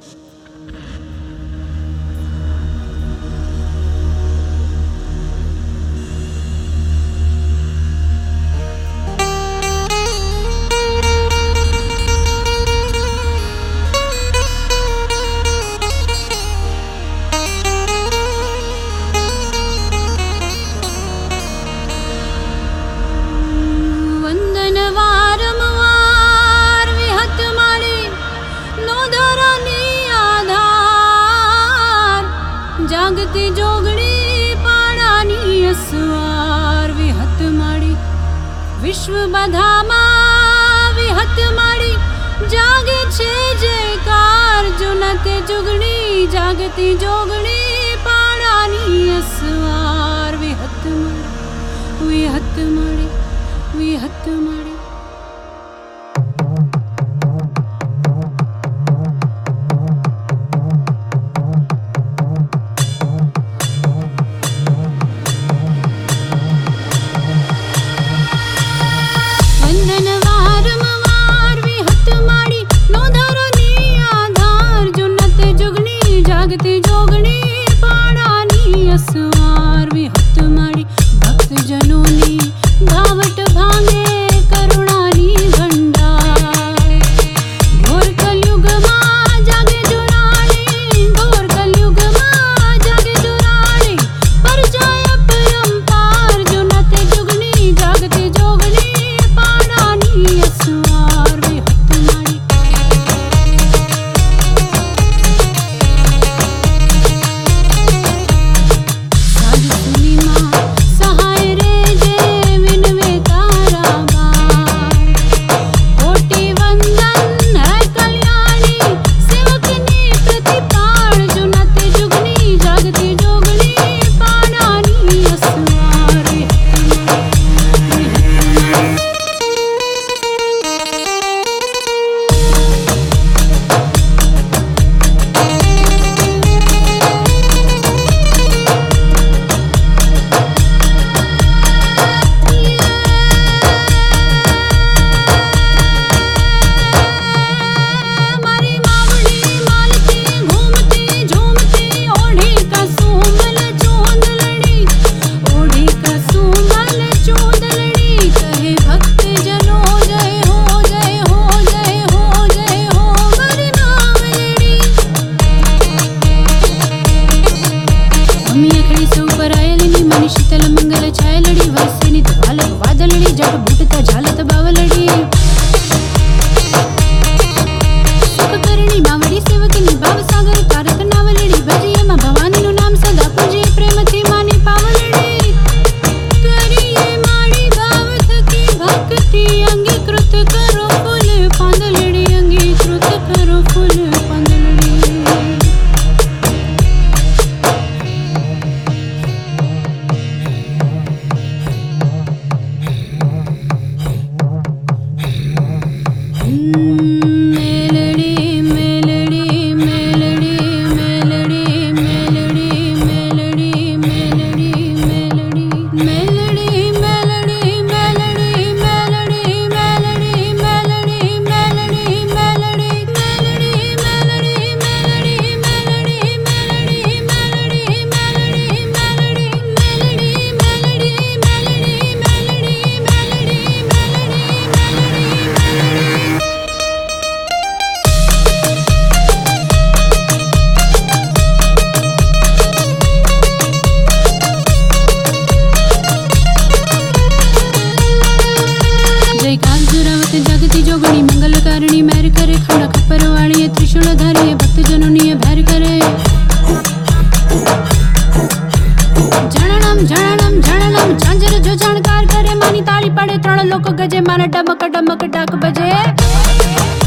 you તે જોગણી પાણાની અસવાર વિહત માડી. વિશ્વ બધામાં વિહત માડી. જાગે છે જે કાર જો ન તે જોગણી જાગતી જોગણી પાણાની અસવાર વિહત માડી. વિહત માડી વિહત માડી. ત્રણ લોકો ગજે મારા ડમક ડમક ડક બજે.